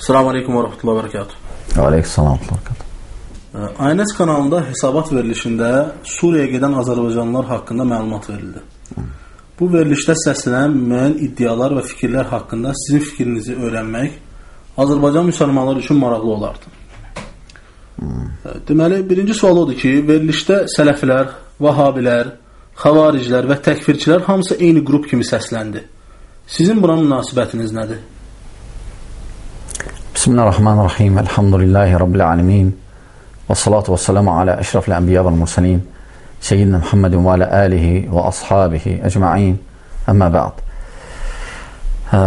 Selamun Aleyküm və Rəhmətullah və Bərəkatuhu. Bərəkatuhu. INS kanalında hesabat verilişində Suriyaya gedən azərbaycanlılar haqqında məlumat verildi. Bu verilişdə səslənən müəyyən iddialar və fikirlər haqqında sizin fikrinizi öyrənmək Azərbaycan müsəlmanları üçün maraqlı olardı. Deməli, birinci sual odur ki, verilişdə sələflər, vahabilər, xavariclər və təkfirçilər hamısı eyni qrup kimi səsləndi. Sizin buna münasibətiniz nədir? Bismillahirrahmanirrahim. Elhamdülillahi Rabbil alemin. Və salatu və salamu alə əşrafil ənbiya və mürsəlin. Seyyidina Muhammedin və alə alihi və ashabihi əcma'in. Əmmə bə'd. Hə,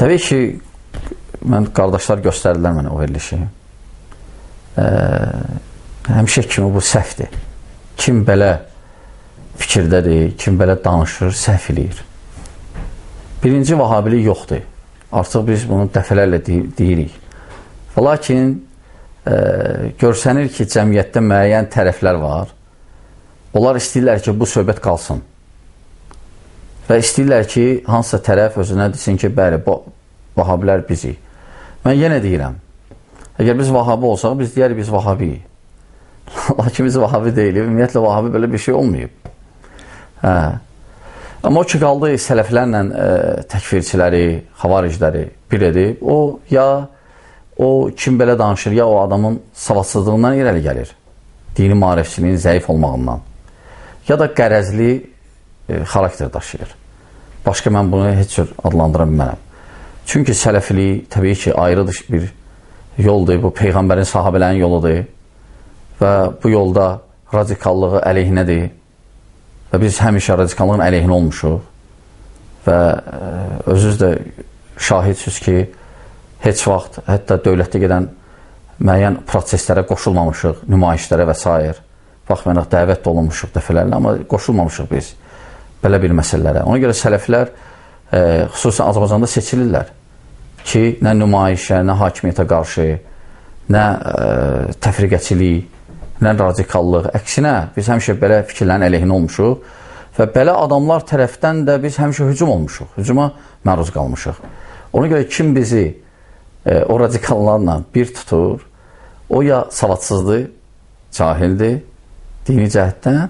təbii ki, mən qardaşlar göstərdilər mənə o verilişi. Hə, həmişə kimi bu səhvdir. Kim belə fikirdədir, kim belə danışır, səhv eləyir. Birinci vahabilik yoxdur. Artıq biz bunu dəfələrlə deyirik. Lakin e, görsənir ki, cəmiyyətdə müəyyən tərəflər var. Onlar istəyirlər ki, bu söhbət qalsın. Və istəyirlər ki, hansısa tərəf özünə desin ki, bəli, vahabilər bizik. Mən yenə deyirəm, əgər biz vahabi olsaq, biz deyərik, biz vahabiyik. Lakin biz vahabi deyilik, ümumiyyətlə vahabi belə bir şey olmayıb. Hə. Amma o ki, qaldı sələflərlə ə, e, təkfirçiləri, xavaricləri bir edib, o ya o kim belə danışır, ya o adamın savadsızlığından irəli gəlir. Dini marifçiliyin zəif olmağından ya da qərəzli e, xarakter daşıyır. Başqa mən bunu heç cür adlandıra bilmərəm. Çünki sələfilik təbii ki, ayrıdır bir yoldur. Bu, Peyğəmbərin sahabələrin yoludur və bu yolda radikallığı əleyhinədir və biz həmişə radikallığın əleyhinə olmuşuq və e, özünüz də şahidsiniz ki, heç vaxt hətta dövlətdə gedən müəyyən proseslərə qoşulmamışıq, nümayişlərə və s. Baxmayaraq dəvət olunmuşuq dəfələrlə, amma qoşulmamışıq biz belə bir məsələlərə. Ona görə sələflər e, xüsusən Azərbaycanda seçilirlər ki, nə nümayişə, nə hakimiyyətə qarşı, nə e, təfriqəçilik, nə radikallıq, əksinə biz həmişə belə fikirlərin əleyhinə olmuşuq və belə adamlar tərəfdən də biz həmişə hücum olmuşuq, hücuma məruz qalmışıq. Ona görə kim bizi e, o radikallarla bir tutur, o ya savadsızdır, cahildir, dini cəhətdən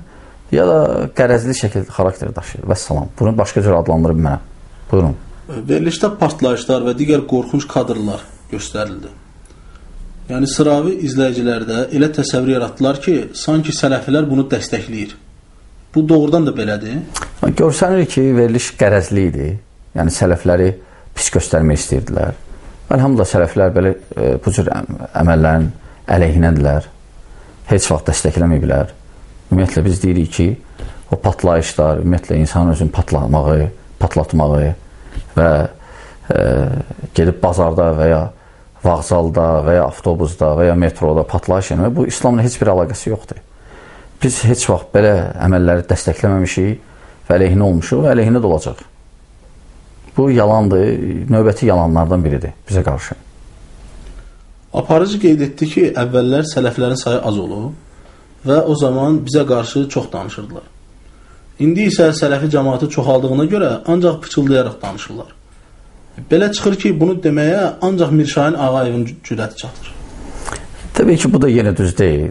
ya da qərəzli şəkildə xarakter daşıyır. Və salam. Bunu başqa cür adlandıra bilmərəm. Buyurun. Verilişdə partlayışlar və digər qorxunc kadrlar göstərildi. Yəni sıravi izləyicilərdə elə təsəvvür yaratdılar ki, sanki sələfilər bunu dəstəkləyir. Bu doğrudan da belədir? Görsənir ki, veriliş qərəzli idi. Yəni sələfləri pis göstərmək istəyirdilər. Elhamdülillah sələflər belə e, bu cür əməllərin əleyhinədirlər. Heç vaxt dəstəkləməyiblər. Ümumiyyətlə biz deyirik ki, o patlayışlar, ümumiyyətlə insan özünü patlamağı, patlatmağı və e, gedib bazarda və ya vağzalda və ya avtobusda və ya metroda patlayış eləmək, bu İslamla heç bir əlaqəsi yoxdur. Biz heç vaxt belə əməlləri dəstəkləməmişik və əleyhinə olmuşuq və əleyhinə də olacaq. Bu yalandır, növbəti yalanlardan biridir bizə qarşı. Aparıcı qeyd etdi ki, əvvəllər sələflərin sayı az olub və o zaman bizə qarşı çox danışırdılar. İndi isə sələfi cəmaatı çoxaldığına görə ancaq pıçıldayaraq danışırlar. Belə çıxır ki, bunu deməyə ancaq Mirşahin Ağayevin cürəti çatır. Təbii ki, bu da yenə düz deyil.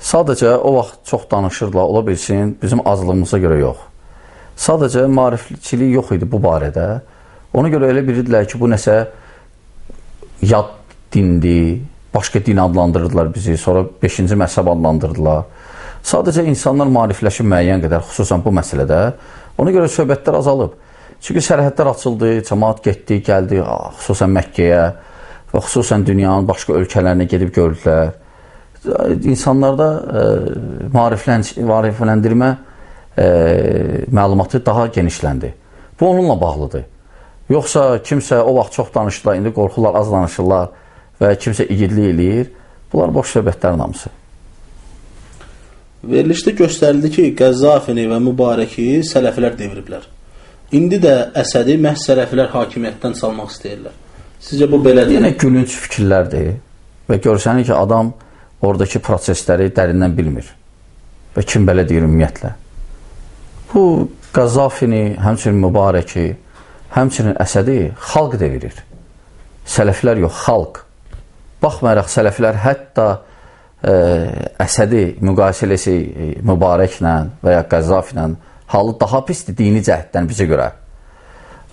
Sadəcə o vaxt çox danışırdılar, ola bilsin, bizim azlığımıza görə yox. Sadəcə marifçilik yox idi bu barədə. Ona görə elə bilirdilər ki, bu nəsə yad dindir, başqa din adlandırırdılar bizi, sonra 5-ci məhzəb adlandırdılar. Sadəcə insanlar maarifləşib müəyyən qədər, xüsusən bu məsələdə. Ona görə söhbətlər azalıb. Çünki sərhədlər açıldı, cəmaat getdi, gəldi, xüsusən Məkkəyə və xüsusən dünyanın başqa ölkələrinə gedib gördülər. İnsanlarda e, maariflən, maarifləndirmə e, məlumatı daha genişləndi. Bu onunla bağlıdır. Yoxsa kimsə o vaxt çox danışdılar, indi qorxurlar, az danışırlar və kimsə igidlik eləyir, bunlar boş söhbətlərin hamısı. Verilişdə göstərildi ki, Qəzzafini və Mübarəki sələflər deviriblər. İndi də Əsədi məhz sələflər hakimiyyətdən salmaq istəyirlər. Sizcə bu belədir? Yenə gülünc fikirlərdir və görsənir ki, adam oradakı prosesləri dərindən bilmir. Və kim belə deyir ümumiyyətlə? Bu Qəzzafini, həmçinin Mübarəki, həmçinin Əsədi xalq devirir sələflər yox, xalq. Baxmayaraq sələflər hətta ə, Əsədi müqayisələsi ə, Mübarəklə və ya Qəzzaflə halı daha pisdir dini cəhətdən bizə görə.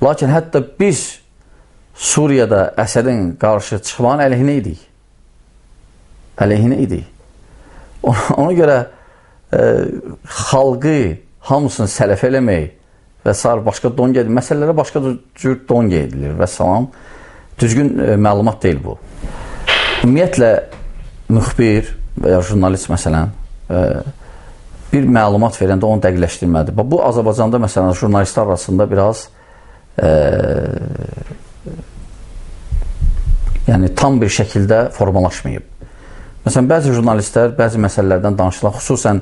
Lakin hətta biz Suriyada Əsədin qarşı çıxmanın əleyhinə idik. Əleyhinə idik. Ona, ona görə ə, xalqı hamısını sələf eləmək və sar başqa don gedilir. Məsələlərə başqa cür don gedilir və salam. Düzgün ə, məlumat deyil bu. Ümumiyyətlə, müxbir və ya jurnalist məsələn, ə, bir məlumat verəndə onu dəqiqləşdirməlidir. Bu, Azərbaycanda məsələn, jurnalistlər arasında biraz ə, yəni tam bir şəkildə formalaşmayıb. Məsələn, bəzi jurnalistlər bəzi məsələlərdən danışırlar, xüsusən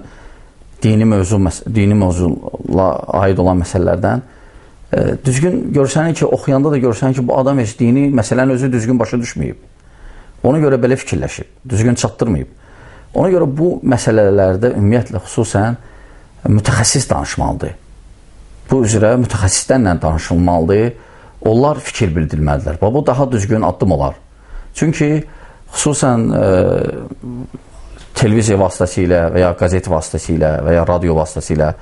dini mövzu dini mövzula aid olan məsələlərdən e, düzgün görsənir ki, oxuyanda da görsənir ki, bu adam heç dini məsələni özü düzgün başa düşməyib. Ona görə belə fikirləşib, düzgün çatdırmayıb. Ona görə bu məsələlərdə ümumiyyətlə xüsusən mütəxəssis danışmalıdır. Bu üzrə mütəxəssislərlə danışılmalıdır. Onlar fikir bildirməlidirlər. Bu daha düzgün addım olar. Çünki xüsusən e, televiziya vasitəsilə və ya qəzet vasitəsilə və ya radio vasitəsilə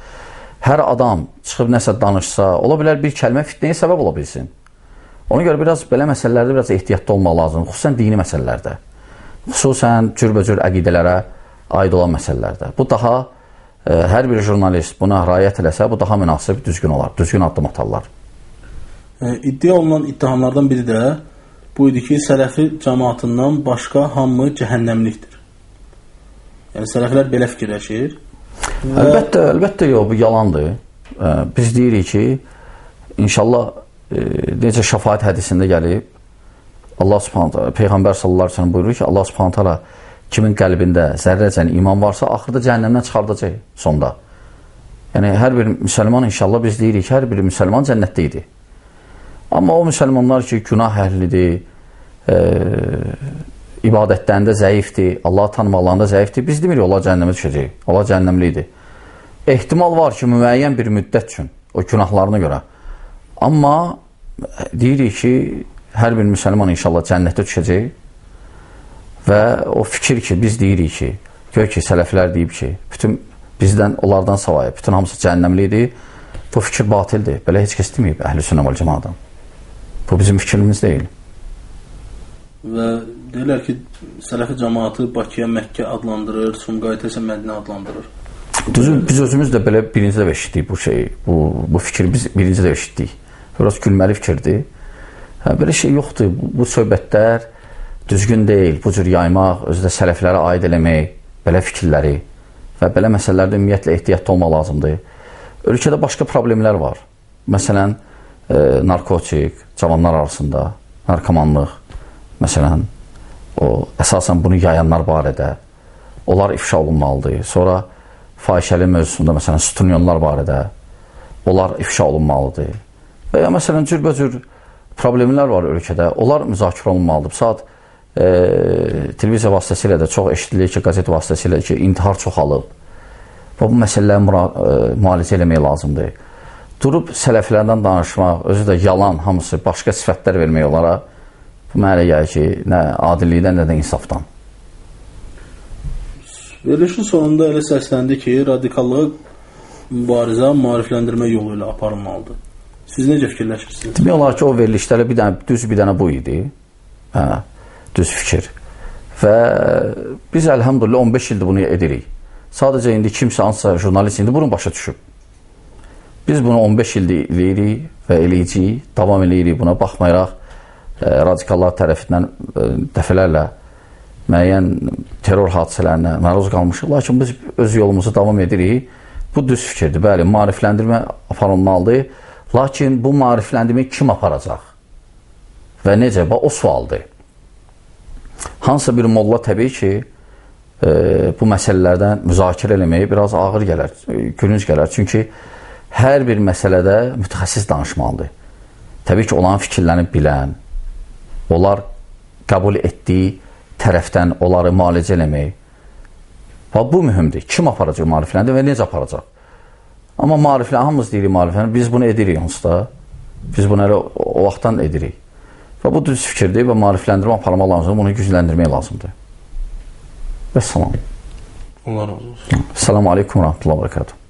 hər adam çıxıb nəsə danışsa, ola bilər bir kəlmə fitnəyə səbəb ola bilsin. Ona görə biraz belə məsələlərdə biraz ehtiyatlı olmaq lazımdır, xüsusən dini məsələlərdə. Xüsusən cürbəcür əqidələrə aid olan məsələlərdə. Bu daha ə, e, hər bir jurnalist buna riayət eləsə, bu daha münasib, düzgün olar, düzgün addım atarlar. E, iddia olunan ittihamlardan biri də bu idi ki, sələfi cəmaatından başqa hamı cəhənnəmlikdir. Yəni sələflər belə fikirləşir. Və... Əlbəttə, əlbəttə yox, bu yalandır. Biz deyirik ki, inşallah e, necə şəfaət hədisində gəlib, Allah Subhanahu taala peyğəmbər sallallahu əleyhi və səlləm buyurur ki, Allah Subhanahu taala kimin qəlbində zərrəcən iman varsa, axırda cəhənnəmdən çıxardacaq sonda. Yəni hər bir müsəlman inşallah biz deyirik hər bir müsəlman cənnətdə idi. Amma o müsəlmanlar ki, günah əhlidir, e, ibadətlərində zəifdir, Allah tanımaqlarında zəifdir, biz demirik, Allah cəhənnəmə düşəcək, Allah cəhənnəmlidir. Ehtimal var ki, müəyyən bir müddət üçün, o günahlarına görə. Amma deyirik ki, hər bir müsəlman inşallah cənnətə düşəcək və o fikir ki, biz deyirik ki, gör ki, sələflər deyib ki, bütün bizdən, onlardan savayı, bütün hamısı cəhənnəmlidir, bu fikir batildir. Belə heç kəs deməyib əhl-i sünnə vəl cəmadan. Bu bizim fikrimiz deyil. Və deyirlər ki, Sələfi cəmaatı Bakıya Məkkə adlandırır, Sumqayıtə isə Mədinə adlandırır. Düzü, biz özümüz də belə birinci də eşitdik bu şeyi, bu, bu fikri biz birinci də eşitdik. Biraz gülməli fikirdir. Hə, belə şey yoxdur. Bu, söhbətlər düzgün deyil. Bu cür yaymaq, özü də sələflərə aid eləmək, belə fikirləri və belə məsələlərdə ümumiyyətlə ehtiyatlı olmaq lazımdır. Ölkədə başqa problemlər var. Məsələn, e, narkotik, cavanlar arasında narkomanlıq, məsələn, o əsasən bunu yayanlar barədə onlar ifşa olunmalıdır. Sonra fahişəli mövzusunda məsələn stunyonlar barədə onlar ifşa olunmalıdır. Və ya məsələn cürbəcür problemlər var ölkədə. Onlar müzakirə olunmalıdır. Saat e, televiziya vasitəsilə də çox eşidilir ki, qəzet vasitəsilə ki, intihar çoxalıb. Və bu məsələləri e, müalicə eləmək lazımdır durub sələflərdən danışmaq, özü də yalan, hamısı başqa sifətlər vermək onlara bu mənə gəlir ki, nə adillikdən, nə də insafdan. Verilişin sonunda elə səsləndi ki, radikallığı mübarizə, maarifləndirmə yolu ilə aparılmalıdır. Siz necə fikirləşirsiniz? Demək olar ki, o verilişlərə bir dənə, düz bir dənə bu idi. Hə, düz fikir. Və biz əlhamdülillah 15 ildir bunu edirik. Sadəcə indi kimsə hansısa jurnalist indi bunu başa düşüb. Biz bunu 15 ildir eləyirik və eləyəcəyik, davam eləyirik buna baxmayaraq e, radikallar tərəfindən e, dəfələrlə müəyyən terror hadisələrinə məruz qalmışıq, lakin biz öz yolumuzu davam edirik. Bu düz fikirdir. Bəli, maarifləndirmə aparılmalıdır. Lakin bu maarifləndirmə kim aparacaq? Və necə? Bax, o sualdır. Hansısa bir molla təbii ki, e, bu məsələlərdən müzakirə eləməyi biraz ağır gələr, e, gülünc gələr. Çünki hər bir məsələdə mütəxəssis danışmalıdır. Təbii ki, olan fikirlərini bilən, onlar qəbul etdiyi tərəfdən onları müalicə eləmək. Və bu mühümdür. Kim aparacaq marifləni və necə aparacaq? Amma marifləni, hamımız deyirik marifləni, biz bunu edirik onsuz da. Biz bunu elə o vaxtdan edirik. Və bu düz fikirdir və marifləndirmə aparmaq lazımdır, bunu gücləndirmək lazımdır. Və salam. Allah razı olsun. Selamun Aleyküm və Rahmetullah və Barakatuhu.